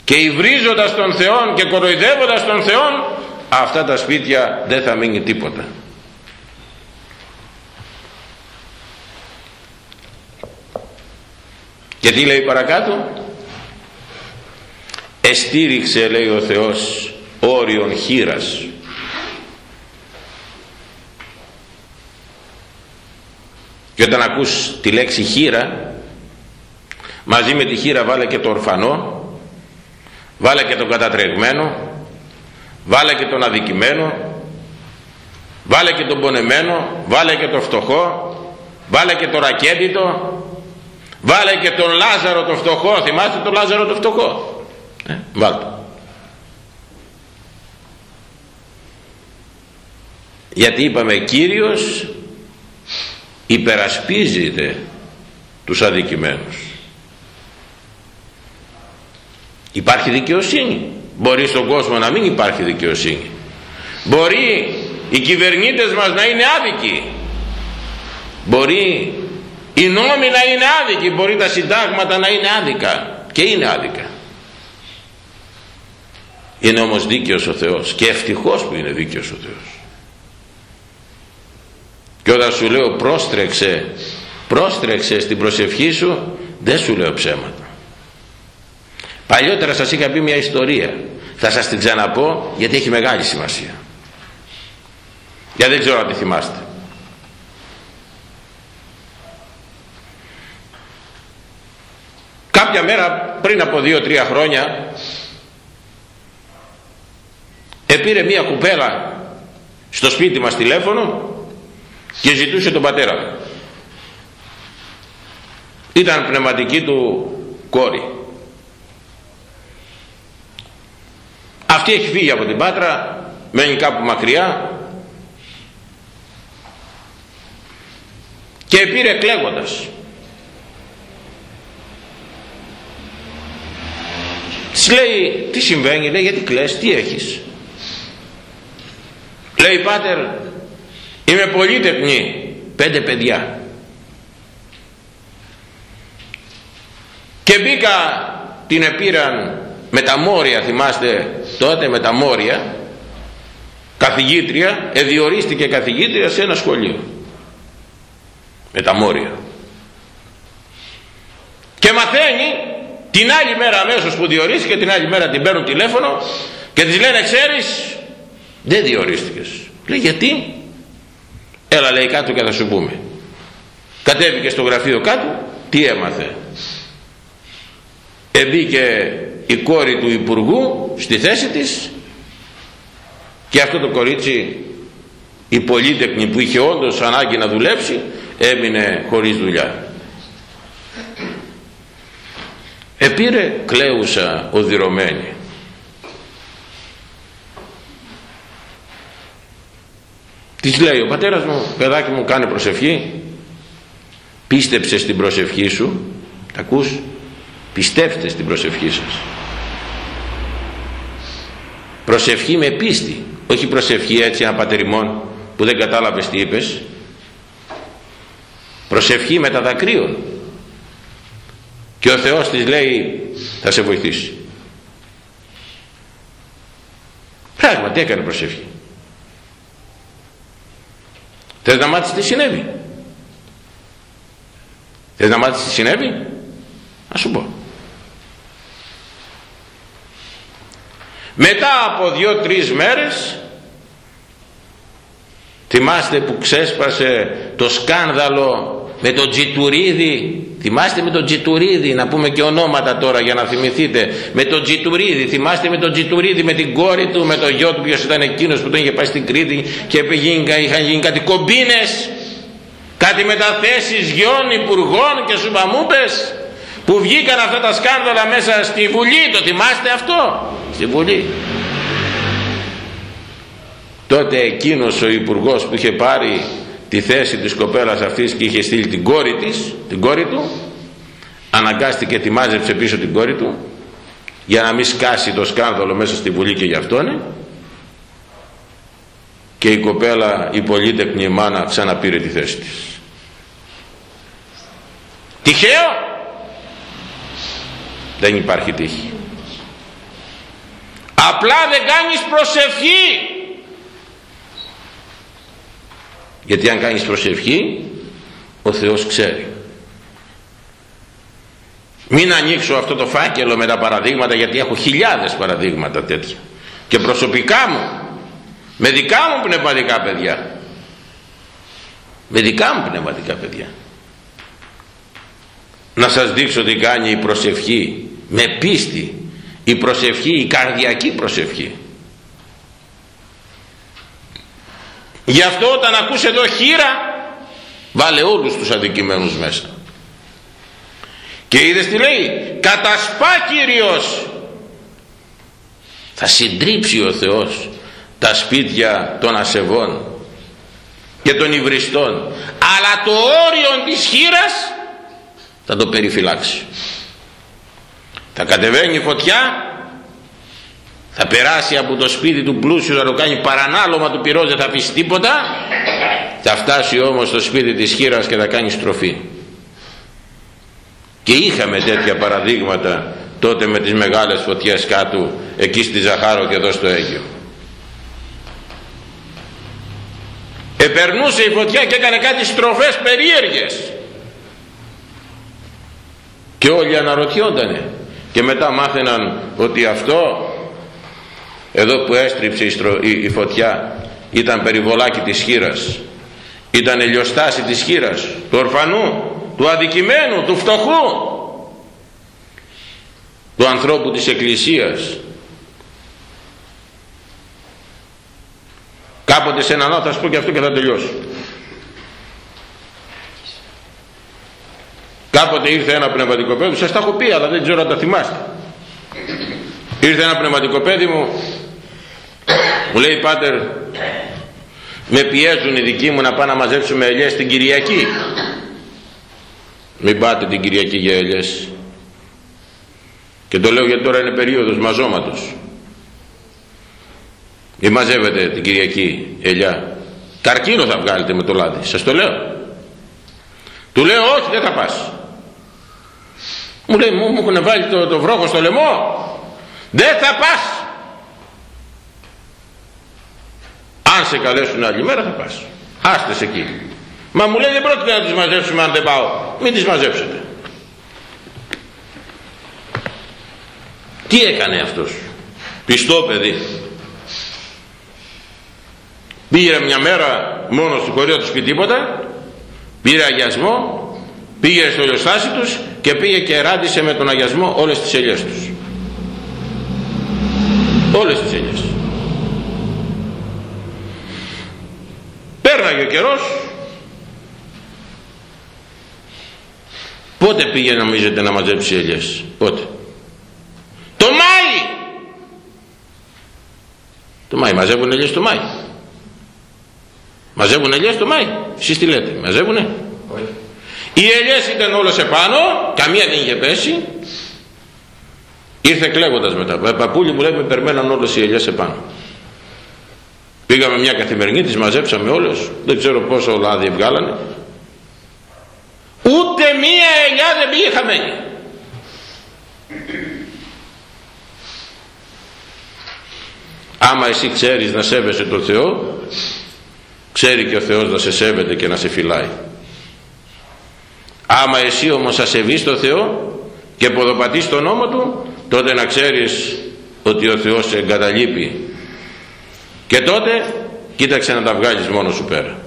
και υβρίζοντας τον Θεό και κοροϊδεύοντας τον Θεό αυτά τα σπίτια δεν θα μείνει τίποτα. Και τι λέει παρακάτω; Εστήριξε λέει ο Θεός όριον χείρας και όταν ακούς τη λέξη χείρα μαζί με τη χείρα βάλε και το ορφανό βάλε και τον κατατρεγμένο βάλε και τον αδικημένο βάλε και τον πονεμένο βάλε και τον φτωχό βάλε και τον ρακέντιτο βάλε και τον Λάζαρο το φτωχό. Θυμάστε τον Λάζαρο το φτωχό; Ε, βάλτε. Γιατί είπαμε Κύριος υπερασπίζεται τους αδικημένους υπάρχει δικαιοσύνη. Μπορεί στον κόσμο να μην υπάρχει δικαιοσύνη. Μπορεί οι κυβερνήτες μας να είναι άδικοι. Μπορεί οι νόμοι να είναι άδικοι. Μπορεί τα συντάγματα να είναι άδικα. Και είναι άδικα. Είναι όμως δίκαιος ο Θεός. Και ευτυχώς που είναι δίκαιος ο Θεός. Και όταν σου λέω πρόστρεξε πρόστρεξε στην προσευχή σου δεν σου λέω ψέματα παλιότερα σας είχα πει μια ιστορία. Θα σας την ξαναπώ γιατί έχει μεγάλη σημασία. Γιατί δεν ξέρω αν τη θυμάστε. Κάποια μέρα πριν από δύο-τρία χρόνια επήρε μια κουπέλα στο σπίτι μας τηλέφωνο και ζητούσε τον πατέρα μου ήταν πνευματική του κόρη αυτή έχει φύγει από την Πάτρα μένει κάπου μακριά. Και πήρε κλαίγοντας. Της λέει τι συμβαίνει λέει γιατί κλαις τι έχεις; Λέει πάτερ είμαι πολύ τεπνή πέντε παιδιά και μπήκα την επήραν με τα μόρια θυμάστε τότε με τα μόρια καθηγήτρια, εδιορίστηκε καθηγήτρια σε ένα σχολείο. Με τα μόρια. Και μαθαίνει την άλλη μέρα αμέσως που διορίστηκε, την άλλη μέρα την παίρνουν τηλέφωνο και της λένε ξέρεις δεν διορίστηκες. Λέει γιατί; Έλα λέει κάτω και θα σου πούμε. Κατέβηκε στο γραφείο κάτω, τι έμαθε. Εμπήκε η κόρη του Υπουργού στη θέση της και αυτό το κορίτσι η πολύτεκνη που είχε όντως ανάγκη να δουλέψει έμεινε χωρίς δουλειά. Επήρε κλαίουσα οδυρωμένη. Της λέει ο πατέρας μου, παιδάκι μου κάνε προσευχή, πίστεψε στην προσευχή σου, τα ακούς, πιστέψτε στην προσευχή σας. Προσευχή με πίστη, όχι προσευχή έτσι ένα πατεριμόν που δεν κατάλαβες τι είπες. Προσευχή με τα δακρύων. Και ο Θεός της λέει θα σε βοηθήσει. Πράγματι έκανε προσευχή. Θες να μάθεις τι συνέβη; Θες να μάθεις τι συνέβη; Να σου πω. Μετά από δύο-τρεις μέρες θυμάστε που ξέσπασε το σκάνδαλο με τον Τζιτουρίδη. Θυμάστε με τον Τζιτουρίδη να πούμε και ονόματα τώρα για να θυμηθείτε. Με τον Τζιτουρίδη θυμάστε με τον Τζιτουρίδη με την κόρη του με τον γιο του ποιος ήταν εκείνος που τον είχε πάει στην Κρήτη και είχαν γίνει κάτι κομπίνες κάτι μεταθέσεις γιών υπουργών και σουμπαμούπες που βγήκαν αυτά τα σκάνδαλα μέσα στη Βουλή το θυμάστε αυτό; Στη Βουλή. Τότε εκείνος ο υπουργός που είχε πάρει τη θέση της κοπέλας αυτής και είχε στείλει την κόρη της την κόρη του αναγκάστηκε τη μάζεψε πίσω την κόρη του για να μην σκάσει το σκάνδαλο μέσα στη Βουλή και γι' αυτόν. Και η κοπέλα η πολύτεκνη μάνα ξαναπήρε τη θέση της. Τυχαίο δεν υπάρχει τύχη. Απλά δεν κάνεις προσευχή. Γιατί αν κάνεις προσευχή ο Θεός ξέρει. Μην ανοίξω αυτό το φάκελο με τα παραδείγματα γιατί έχω χιλιάδες παραδείγματα τέτοια. Και προσωπικά μου με δικά μου πνευματικά παιδιά. Με δικά μου πνευματικά παιδιά. Να σας δείξω τι κάνει η προσευχή με πίστη. Η προσευχή, η καρδιακή προσευχή. Γι' αυτό όταν ακούς εδώ χείρα βάλε όλους τους αδικημένους μέσα. Και είδες τι λέει κατασπά Κύριος θα συντρίψει ο Θεός τα σπίτια των ασεβών και των υβριστών. Αλλά το όριο της χείρας θα το περιφυλάξει θα κατεβαίνει φωτιά θα περάσει από το σπίτι του πλούσιου θα το κάνει παρανάλωμα του πυρός δεν θα αφήσει τίποτα. Θα φτάσει όμως στο σπίτι της χείρας και θα κάνει στροφή. Και είχαμε τέτοια παραδείγματα τότε με τις μεγάλες φωτιές κάτω εκεί στη Ζαχάρο και εδώ στο Αίγιο επερνούσε η φωτιά και έκανε κάτι στροφές περίεργες. Και όλοι αναρωτιόντανε και μετά μάθαιναν ότι αυτό εδώ που έστριψε η φωτιά ήταν περιβολάκι της χείρας. Ήταν ελιοστάση της χείρας του ορφανού, του αδικημένου, του φτωχού του ανθρώπου της εκκλησίας. Κάποτε σε έναν θα σου πω και αυτό και θα τελειώσω κάποτε ήρθε ένα πνευματικό παιδί σας τα έχω πει αλλά δεν ξέρω αν τα θυμάστε. Ήρθε ένα πνευματικό παιδί μου μου λέει πάτερ με πιέζουν οι δικοί μου να πάω να μαζέψουμε ελιές την Κυριακή μην πάτε την Κυριακή για ελιές και το λέω γιατί τώρα είναι περίοδος μαζώματος. Μην μαζεύετε την Κυριακή ελιά. Καρκίνο θα βγάλετε με το λάδι σας το λέω. Του λέω όχι δεν θα πας μου λέει μου, μου έχουν βάλει το, το βρόχο στο λαιμό. Δεν θα πας αν σε καλέσουν άλλη μέρα θα πας. Άστες εκεί. Μα μου λέει δεν πρόκειται να τις μαζέψουμε αν δεν πάω. Μην τις μαζέψετε τι έκανε αυτός; Πιστό παιδί. Πήγε μια μέρα μόνο στην κορία τους και τίποτα. Πήρε αγιασμό. Πήγε στο λιοστάσι τους και πήγε και ράντισε με τον αγιασμό όλες τις ελιές τους. Όλες τις ελιές. Πέρναγε ο καιρός. Πότε πήγε νομίζετε να μαζέψει ελιές; Πότε; Το Μάη! Το Μάη. Μαζεύουν ελιές το Μάη. Μαζεύουν ελιές το Μάη. Εσείς τι λέτε μαζεύουνε. όχι οι ελιές ήταν όλες επάνω καμία δεν είχε πέσει. Ήρθε κλαίγοντας μετά. Παππούλοι μου λέει με περμέναν όλες οι ελιές επάνω πήγαμε μια καθημερινή τις μαζέψαμε όλες. Δεν ξέρω πόσο λάδι βγάλανε. Ούτε μία ελιά δεν πήγε χαμένη. Άμα εσύ ξέρεις να σέβεσαι τον Θεό ξέρει και ο Θεός να σε σέβεται και να σε φυλάει άμα εσύ όμως ασεβείς τον Θεό και ποδοπατείς τον νόμο Του τότε να ξέρεις ότι ο Θεός σε εγκαταλείπει. Και τότε κοίταξε να τα βγάλεις μόνο σου πέρα.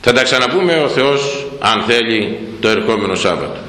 Θα τα ξαναπούμε ο Θεός αν θέλει το ερχόμενο Σάββατο